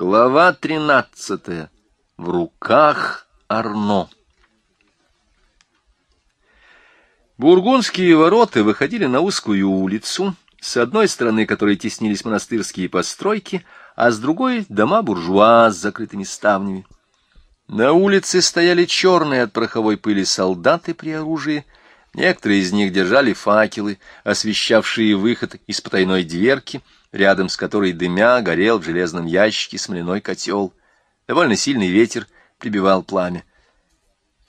Глава тринадцатая. В руках Арно. Бургундские ворота выходили на узкую улицу, с одной стороны которой теснились монастырские постройки, а с другой — дома буржуа с закрытыми ставнями. На улице стояли черные от пороховой пыли солдаты при оружии, некоторые из них держали факелы, освещавшие выход из потайной дверки — рядом с которой дымя горел в железном ящике смоляной котел. Довольно сильный ветер прибивал пламя.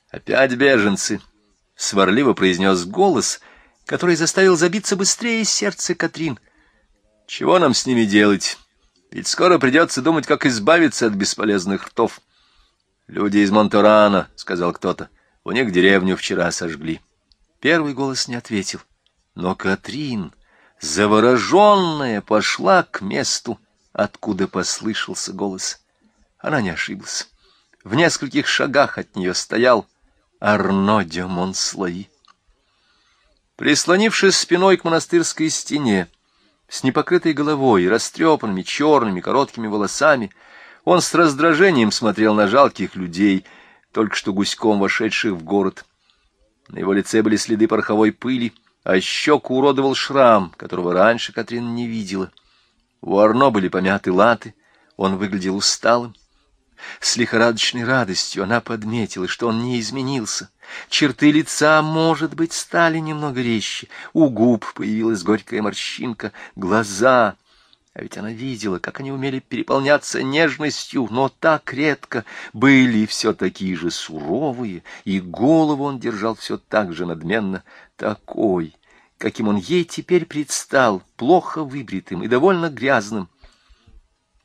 «Опять беженцы!» — сварливо произнес голос, который заставил забиться быстрее сердце Катрин. «Чего нам с ними делать? Ведь скоро придется думать, как избавиться от бесполезных ртов». «Люди из Монторана», — сказал кто-то, — «у них деревню вчера сожгли». Первый голос не ответил, но Катрин завороженная, пошла к месту, откуда послышался голос. Она не ошиблась. В нескольких шагах от нее стоял Арно де Монслои. Прислонившись спиной к монастырской стене, с непокрытой головой растрепанными черными короткими волосами, он с раздражением смотрел на жалких людей, только что гуськом вошедших в город. На его лице были следы пороховой пыли, а щеку уродовал шрам, которого раньше Катрин не видела. У Арно были помяты латы, он выглядел усталым. С лихорадочной радостью она подметила, что он не изменился. Черты лица, может быть, стали немного резче. У губ появилась горькая морщинка, глаза а ведь она видела, как они умели переполняться нежностью, но так редко были все такие же суровые, и голову он держал все так же надменно, такой, каким он ей теперь предстал, плохо выбритым и довольно грязным.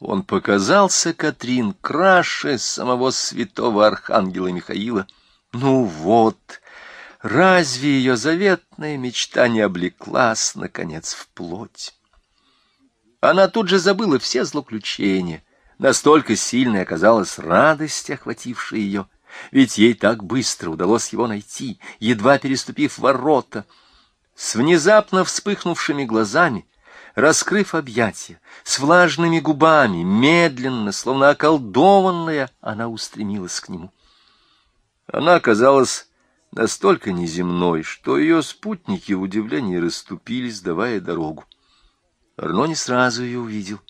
Он показался Катрин краше самого святого архангела Михаила. Ну вот, разве ее заветная мечта не облеклась, наконец, в плоть? Она тут же забыла все злоключения. Настолько сильной оказалась радость, охватившая ее. Ведь ей так быстро удалось его найти, едва переступив ворота. С внезапно вспыхнувшими глазами, раскрыв объятия, с влажными губами, медленно, словно околдованная, она устремилась к нему. Она оказалась настолько неземной, что ее спутники в удивлении расступились, давая дорогу. Арно не сразу ее увидел.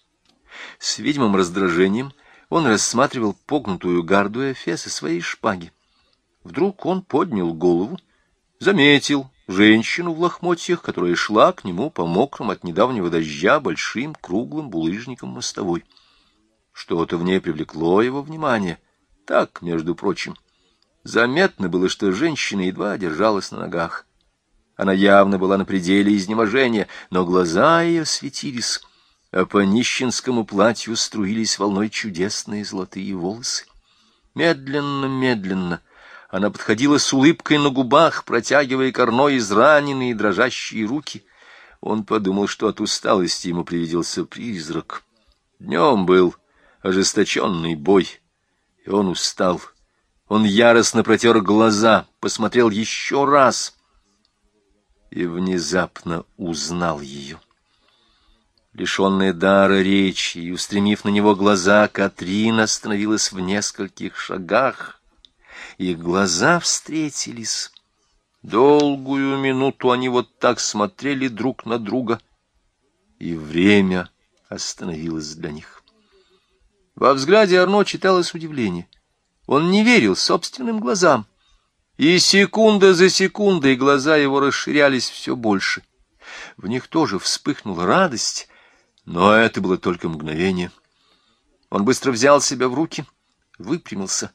С видимым раздражением он рассматривал погнутую гарду Эфеса своей шпаги. Вдруг он поднял голову, заметил женщину в лохмотьях, которая шла к нему по мокрым от недавнего дождя большим круглым булыжником мостовой. Что-то в ней привлекло его внимание. Так, между прочим. Заметно было, что женщина едва держалась на ногах. Она явно была на пределе изнеможения, но глаза ее светились, а по нищенскому платью струились волной чудесные золотые волосы. Медленно, медленно она подходила с улыбкой на губах, протягивая корной израненные дрожащие руки. Он подумал, что от усталости ему привиделся призрак. Днем был ожесточенный бой, и он устал. Он яростно протер глаза, посмотрел еще раз — и внезапно узнал ее. Лишенная дара речи и устремив на него глаза, Катрина остановилась в нескольких шагах. Их глаза встретились. Долгую минуту они вот так смотрели друг на друга, и время остановилось для них. Во взгляде Арно читалось удивление. Он не верил собственным глазам. И секунда за секундой глаза его расширялись все больше. В них тоже вспыхнула радость, но это было только мгновение. Он быстро взял себя в руки, выпрямился,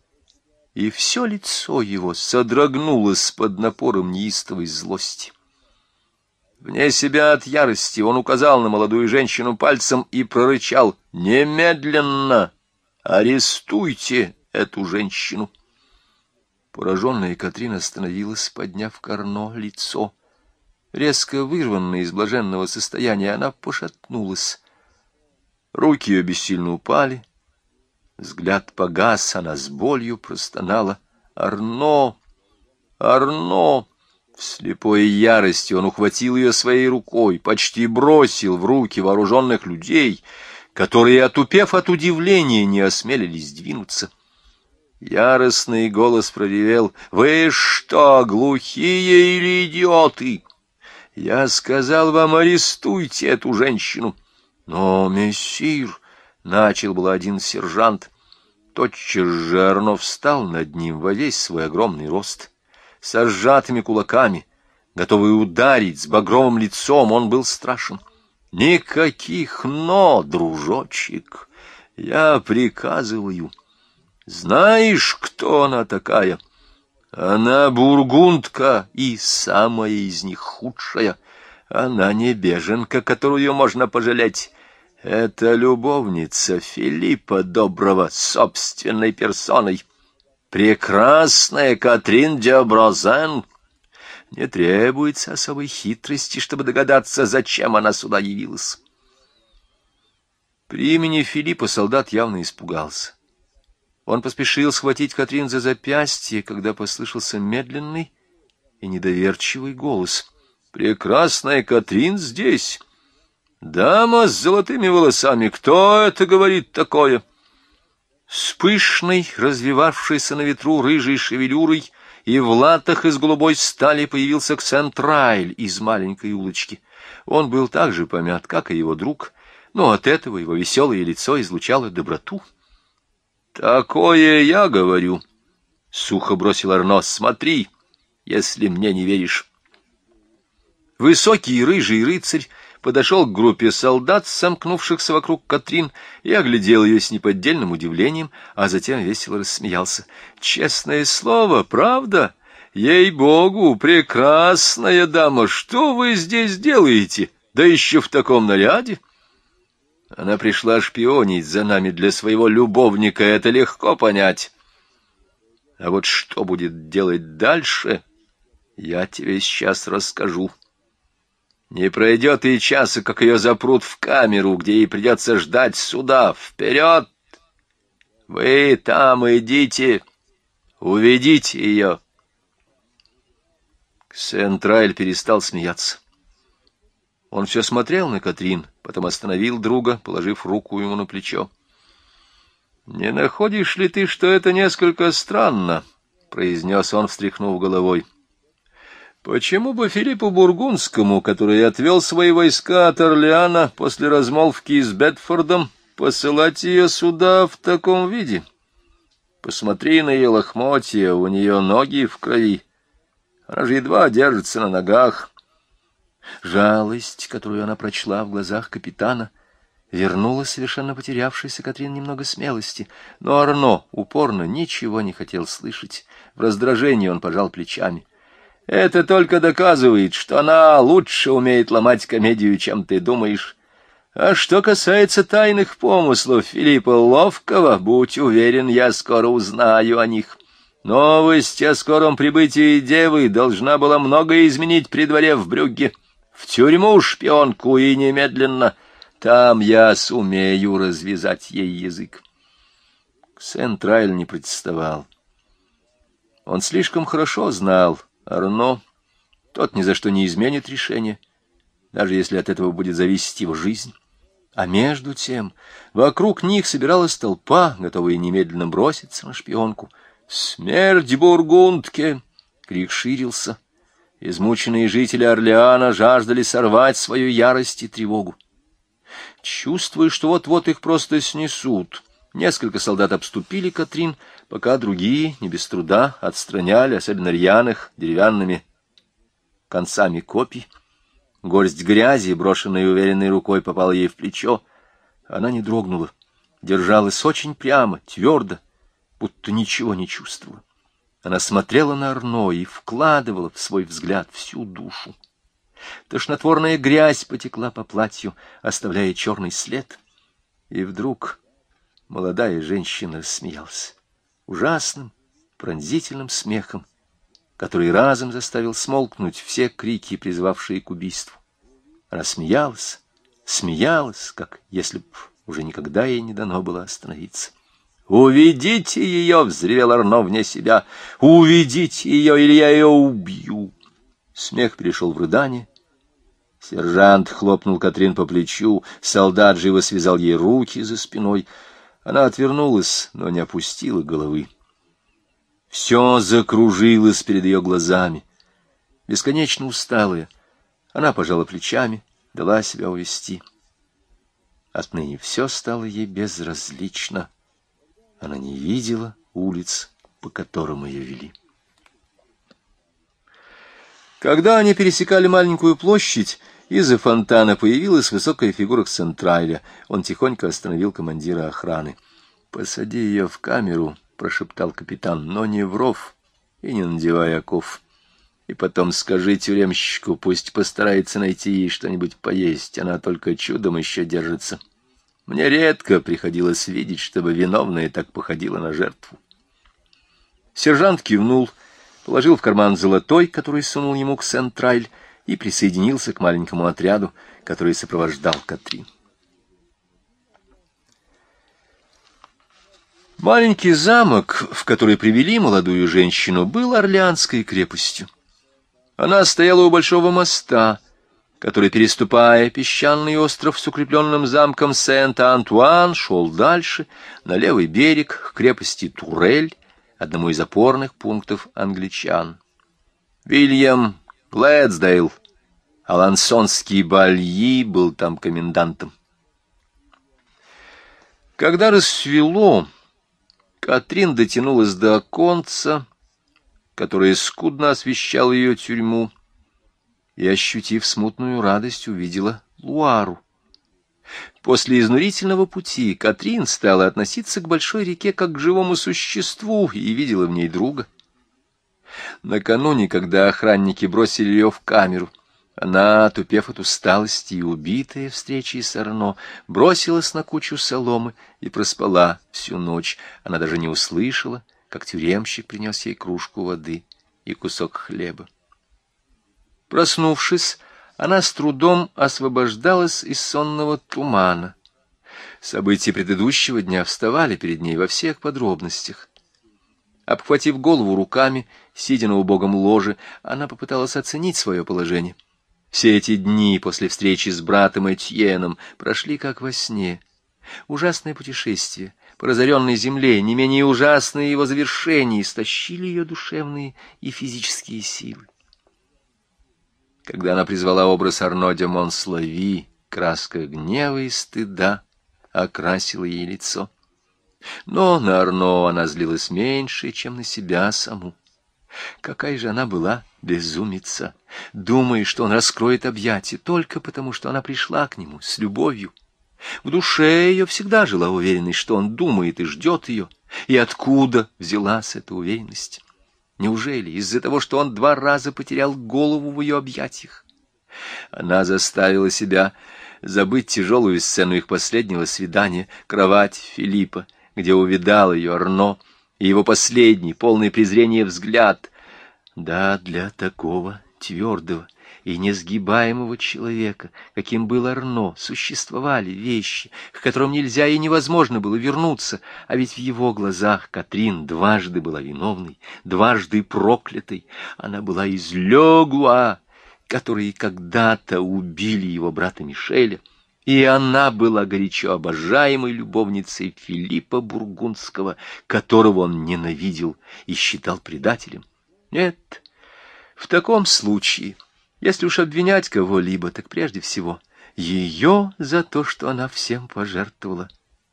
и все лицо его содрогнулось под напором неистовой злости. Вне себя от ярости он указал на молодую женщину пальцем и прорычал «Немедленно арестуйте эту женщину!» Пораженная Катрина остановилась, подняв корно лицо. Резко вырванная из блаженного состояния, она пошатнулась. Руки ее бессильно упали. Взгляд погас, она с болью простонала. «Арно! Арно!» В слепой ярости он ухватил ее своей рукой, почти бросил в руки вооруженных людей. которые, отупев от удивления, не осмелились двинуться. Яростный голос проревел «Вы что, глухие или идиоты? Я сказал вам, арестуйте эту женщину!» «Но, мессир!» — начал был один сержант. Тотчас же Арно встал над ним во весь свой огромный рост. Со сжатыми кулаками, готовый ударить, с багровым лицом, он был страшен. Никаких «но», дружочек, я приказываю. Знаешь, кто она такая? Она бургундка и самая из них худшая. Она не беженка, которую можно пожалеть. Это любовница Филиппа Доброго собственной персоной. Прекрасная Катрин Деброзен. Не требуется особой хитрости, чтобы догадаться, зачем она сюда явилась. При имени Филиппа солдат явно испугался. Он поспешил схватить Катрин за запястье, когда послышался медленный и недоверчивый голос. «Прекрасная Катрин здесь!» Дама с золотыми волосами, кто это говорит такое? С пышной, развивавшейся на ветру рыжей шевелюрой и в латах из голубой стали появился Ксентрайль из маленькой улочки. Он был так же помят, как и его друг, но от этого его веселое лицо излучало доброту. — Такое я говорю, — сухо бросил Арно, — смотри, если мне не веришь. Высокий рыжий рыцарь подошел к группе солдат, сомкнувшихся вокруг Катрин, и оглядел ее с неподдельным удивлением, а затем весело рассмеялся. «Честное слово, правда? Ей-богу, прекрасная дама, что вы здесь делаете? Да еще в таком наряде!» Она пришла шпионить за нами для своего любовника, это легко понять. А вот что будет делать дальше, я тебе сейчас расскажу. Не пройдет и часа, как ее запрут в камеру, где ей придется ждать суда. Вперед! Вы там идите, уведите ее. Ксентрайль перестал смеяться. Он все смотрел на Катрин, потом остановил друга, положив руку ему на плечо. — Не находишь ли ты, что это несколько странно? — произнес он, встряхнув головой. — Почему бы Филиппу Бургундскому, который отвел свои войска от Орлеана после размолвки с Бетфордом, посылать ее сюда в таком виде? Посмотри на ее лохмотья, у нее ноги в крови. Она же едва держится на ногах. Жалость, которую она прочла в глазах капитана, вернула совершенно потерявшейся Катрин немного смелости, но Арно упорно ничего не хотел слышать. В раздражении он пожал плечами. Это только доказывает, что она лучше умеет ломать комедию, чем ты думаешь. А что касается тайных помыслов Филиппа Ловкого, будь уверен, я скоро узнаю о них. Новость о скором прибытии девы должна была многое изменить при дворе в Брюгге. В тюрьму шпионку и немедленно. Там я сумею развязать ей язык. Сент-Райль не протестовал. Он слишком хорошо знал Арно, тот ни за что не изменит решение, даже если от этого будет зависеть его жизнь. А между тем вокруг них собиралась толпа, готовая немедленно броситься на шпионку. «Смерть Бургундке!» — крик ширился. Измученные жители Орлеана жаждали сорвать свою ярость и тревогу. Чувствуя, что вот-вот их просто снесут, несколько солдат обступили Катрин, пока другие, не без труда, отстраняли, особенно рьяных, деревянными концами копий. Горсть грязи, брошенная уверенной рукой, попала ей в плечо. Она не дрогнула, держалась очень прямо, твердо, будто ничего не чувствовала. Она смотрела на Арно и вкладывала в свой взгляд всю душу. Тошнотворная грязь потекла по платью, оставляя черный след. И вдруг молодая женщина смеялась ужасным, пронзительным смехом, который разом заставил смолкнуть все крики, призывавшие к убийству. Она смеялась, смеялась, как если б уже никогда ей не дано было остановиться. «Уведите ее!» — взревел Арно вне себя. «Уведите ее, или я ее убью!» Смех перешел в рыдание, Сержант хлопнул Катрин по плечу, солдат живо связал ей руки за спиной. Она отвернулась, но не опустила головы. Все закружилось перед ее глазами. Бесконечно усталая, она пожала плечами, дала себя увести. Отныне все стало ей безразлично. Она не видела улиц, по которым ее вели. Когда они пересекали маленькую площадь, из-за фонтана появилась высокая фигура Центрайля. Он тихонько остановил командира охраны. «Посади ее в камеру», — прошептал капитан, — «но не в ров и не надевай оков. И потом скажи тюремщику, пусть постарается найти ей что-нибудь поесть, она только чудом еще держится. Мне редко приходилось видеть, чтобы виновная так походила на жертву». Сержант кивнул, положил в карман золотой, который сунул ему к Центрайль, и присоединился к маленькому отряду, который сопровождал Катрин. Маленький замок, в который привели молодую женщину, был Орлеанской крепостью. Она стояла у большого моста, который, переступая песчаный остров с укрепленным замком Сент-Антуан, шел дальше, на левый берег, к крепости Турель, одному из опорных пунктов англичан. Вильям Глэдсдейл, Алансонский Бальи, был там комендантом. Когда рассвело, Катрин дотянулась до оконца, которое скудно освещало ее тюрьму, и, ощутив смутную радость, увидела Луару. После изнурительного пути Катрин стала относиться к большой реке как к живому существу и видела в ней друга. Накануне, когда охранники бросили ее в камеру, она, тупев от усталости и убитая встречей с Арно, бросилась на кучу соломы и проспала всю ночь. Она даже не услышала, как тюремщик принес ей кружку воды и кусок хлеба. Проснувшись, она с трудом освобождалась из сонного тумана. События предыдущего дня вставали перед ней во всех подробностях. Обхватив голову руками, сидя на убогом ложе, она попыталась оценить свое положение. Все эти дни после встречи с братом Этьеном прошли как во сне. Ужасное путешествие по разоренной земле, не менее ужасное его завершение, истощили ее душевные и физические силы. Когда она призвала образ Арно де Монслави, краска гнева и стыда окрасила ей лицо. Но на Арно она злилась меньше, чем на себя саму. Какая же она была безумица, думая, что он раскроет объятия только потому, что она пришла к нему с любовью. В душе ее всегда жила уверенность, что он думает и ждет ее. И откуда взялась эта уверенность? Неужели из-за того, что он два раза потерял голову в ее объятиях? Она заставила себя забыть тяжелую сцену их последнего свидания, кровать Филиппа, где увидал ее Арно, и его последний, полный презрения взгляд. Да, для такого твердого и несгибаемого человека, каким был Арно, существовали вещи, к которым нельзя и невозможно было вернуться, а ведь в его глазах Катрин дважды была виновной, дважды проклятой. Она была из Легуа, которые когда-то убили его брата Мишеля, и она была горячо обожаемой любовницей Филиппа Бургундского, которого он ненавидел и считал предателем. Нет, в таком случае, если уж обвинять кого-либо, так прежде всего ее за то, что она всем пожертвовала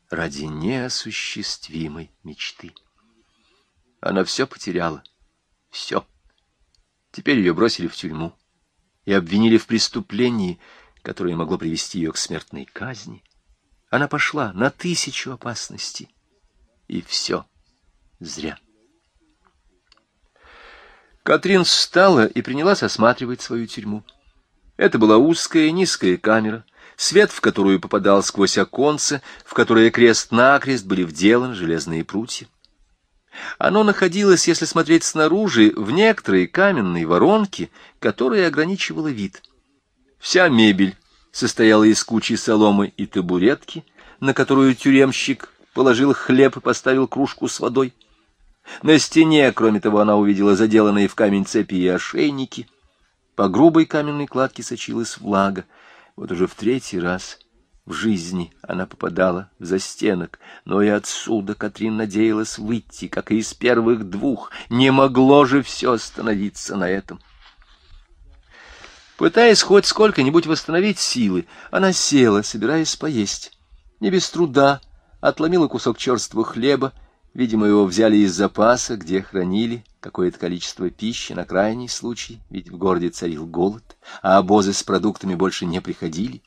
ради неосуществимой мечты. Она все потеряла, все. Теперь ее бросили в тюрьму и обвинили в преступлении, которое могло привести ее к смертной казни, она пошла на тысячу опасностей. И все зря. Катрин встала и принялась осматривать свою тюрьму. Это была узкая низкая камера, свет в которую попадал сквозь оконце, в которое крест-накрест были вделаны железные прутья. Оно находилось, если смотреть снаружи, в некоторой каменной воронке, которая ограничивала вид. Вся мебель состояла из кучи соломы и табуретки, на которую тюремщик положил хлеб и поставил кружку с водой. На стене, кроме того, она увидела заделанные в камень цепи и ошейники. По грубой каменной кладке сочилась влага. Вот уже в третий раз в жизни она попадала в застенок, но и отсюда Катрин надеялась выйти, как и из первых двух. Не могло же все остановиться на этом. Пытаясь хоть сколько-нибудь восстановить силы, она села, собираясь поесть. Не без труда отломила кусок черствого хлеба, видимо, его взяли из запаса, где хранили какое-то количество пищи на крайний случай, ведь в городе царил голод, а обозы с продуктами больше не приходили.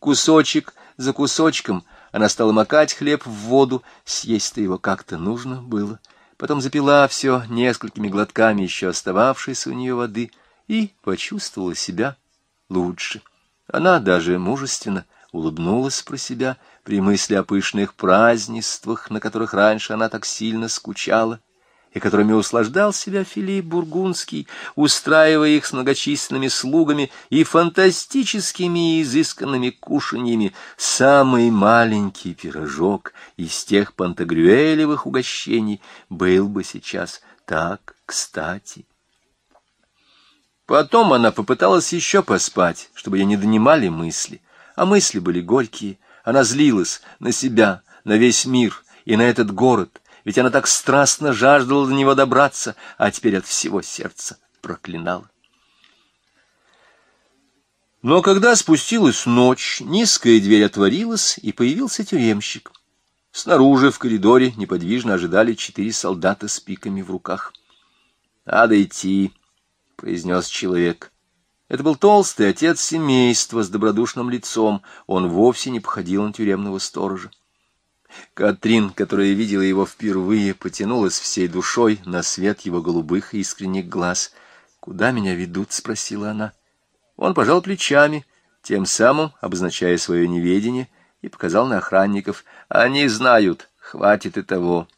Кусочек за кусочком она стала макать хлеб в воду, съесть-то его как-то нужно было. Потом запила все несколькими глотками еще остававшейся у нее воды и почувствовала себя лучше. Она даже мужественно улыбнулась про себя при мысли о пышных празднествах, на которых раньше она так сильно скучала и которыми услаждал себя Филипп Бургундский, устраивая их с многочисленными слугами и фантастическими и изысканными кушаньями, самый маленький пирожок из тех пантагрюэлевых угощений был бы сейчас так кстати. Потом она попыталась еще поспать, чтобы ее не донимали мысли, а мысли были горькие, она злилась на себя, на весь мир и на этот город — ведь она так страстно жаждала до него добраться, а теперь от всего сердца проклинала. Но когда спустилась ночь, низкая дверь отворилась, и появился тюремщик. Снаружи, в коридоре, неподвижно ожидали четыре солдата с пиками в руках. — Надо идти, — произнес человек. Это был толстый отец семейства с добродушным лицом. Он вовсе не походил на тюремного сторожа. Катрин, которая видела его впервые, потянулась всей душой на свет его голубых искренних глаз. «Куда меня ведут?» — спросила она. Он пожал плечами, тем самым обозначая свое неведение, и показал на охранников. «Они знают, хватит и того».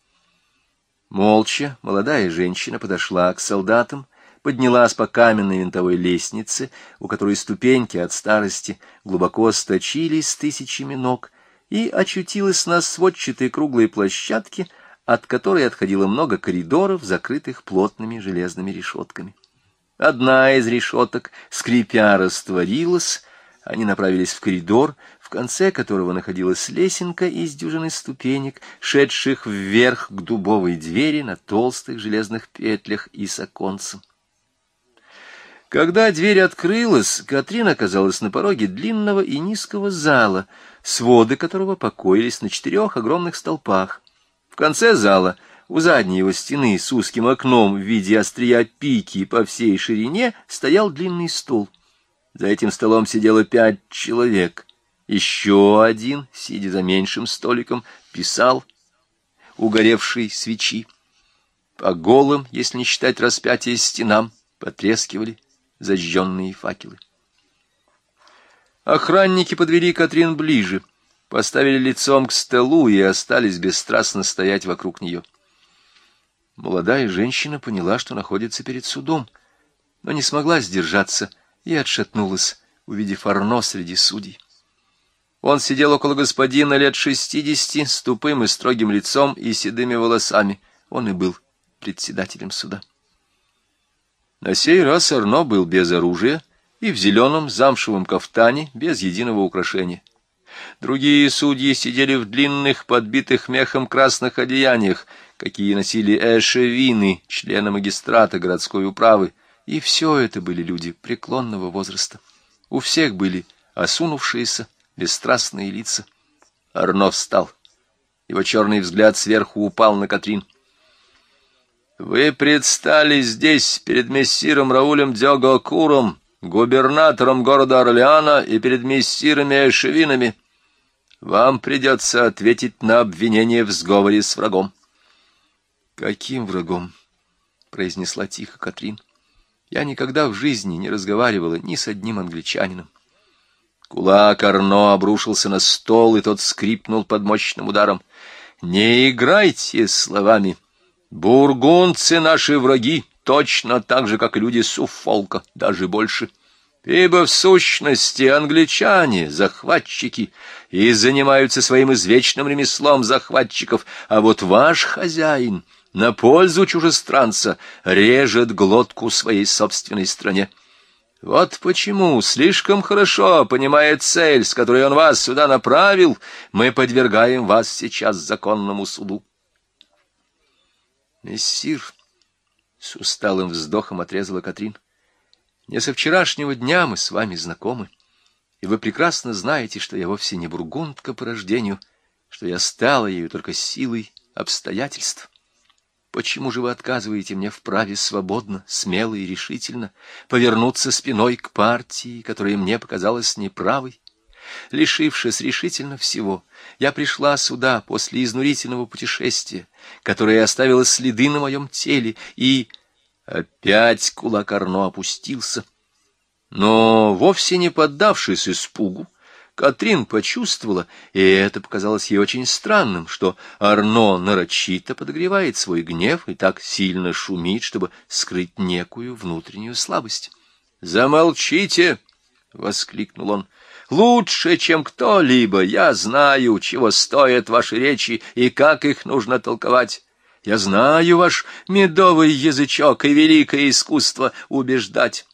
Молча молодая женщина подошла к солдатам, поднялась по каменной винтовой лестнице, у которой ступеньки от старости глубоко сточились тысячами ног — и очутилась на сводчатой круглой площадке, от которой отходило много коридоров, закрытых плотными железными решетками. Одна из решеток, скрипя, растворилась, они направились в коридор, в конце которого находилась лесенка из дюжины ступенек, шедших вверх к дубовой двери на толстых железных петлях и с оконцем. Когда дверь открылась, Катрин оказалась на пороге длинного и низкого зала, своды которого покоились на четырех огромных столпах. В конце зала, у задней его стены с узким окном в виде острия пики по всей ширине, стоял длинный стол. За этим столом сидело пять человек. Еще один, сидя за меньшим столиком, писал угоревшие свечи. По голым, если не считать распятия стенам, потрескивали зажженные факелы. Охранники подвели Катрин ближе, поставили лицом к столу и остались бесстрастно стоять вокруг нее. Молодая женщина поняла, что находится перед судом, но не смогла сдержаться и отшатнулась, увидев Арно среди судей. Он сидел около господина лет шестидесяти, с тупым и строгим лицом и седыми волосами. Он и был председателем суда. На сей раз Арно был без оружия и в зеленом замшевом кафтане, без единого украшения. Другие судьи сидели в длинных, подбитых мехом красных одеяниях, какие носили эшевины, члены магистрата городской управы, и все это были люди преклонного возраста. У всех были осунувшиеся, бесстрастные лица. Арно встал. Его черный взгляд сверху упал на Катрин. Вы предстали здесь перед мессиром Раулем Дёгокуром, губернатором города Орлеана и перед мессирами Эшевинами. Вам придется ответить на обвинение в сговоре с врагом. — Каким врагом? — произнесла тихо Катрин. — Я никогда в жизни не разговаривала ни с одним англичанином. Кулак Арно обрушился на стол, и тот скрипнул под мощным ударом. — Не играйте словами! — Бургундцы наши враги, точно так же, как люди Суффолка, даже больше. Ибо в сущности англичане — захватчики, и занимаются своим извечным ремеслом захватчиков, а вот ваш хозяин на пользу чужестранца режет глотку своей собственной стране. Вот почему, слишком хорошо понимая цель, с которой он вас сюда направил, мы подвергаем вас сейчас законному суду. Мессир, с усталым вздохом отрезала Катрин, не со вчерашнего дня мы с вами знакомы, и вы прекрасно знаете, что я вовсе не бургундка по рождению, что я стала ею только силой обстоятельств. Почему же вы отказываете мне в праве свободно, смело и решительно повернуться спиной к партии, которая мне показалась неправой? Лишившись решительно всего, я пришла сюда после изнурительного путешествия, которое оставило следы на моем теле, и опять кулак Арно опустился. Но, вовсе не поддавшись испугу, Катрин почувствовала, и это показалось ей очень странным, что Арно нарочито подогревает свой гнев и так сильно шумит, чтобы скрыть некую внутреннюю слабость. «Замолчите!» — воскликнул он. «Лучше, чем кто-либо, я знаю, чего стоят ваши речи и как их нужно толковать. Я знаю ваш медовый язычок и великое искусство убеждать».